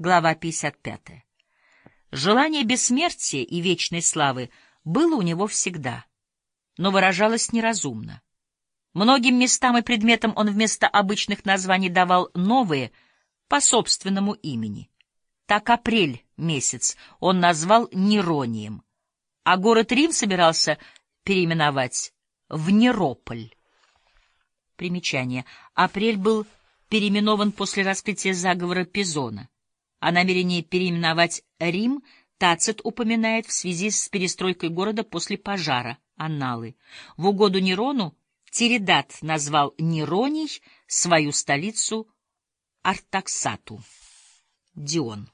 Глава 55. Желание бессмертия и вечной славы было у него всегда, но выражалось неразумно. Многим местам и предметам он вместо обычных названий давал новые по собственному имени. Так апрель месяц он назвал Неронием, а город Рим собирался переименовать в Нерополь. Примечание. Апрель был переименован после раскрытия заговора Пизона. О намерении переименовать Рим Тацит упоминает в связи с перестройкой города после пожара, анналы. В угоду Нерону Тиридат назвал Нероний свою столицу Артаксату. Дион.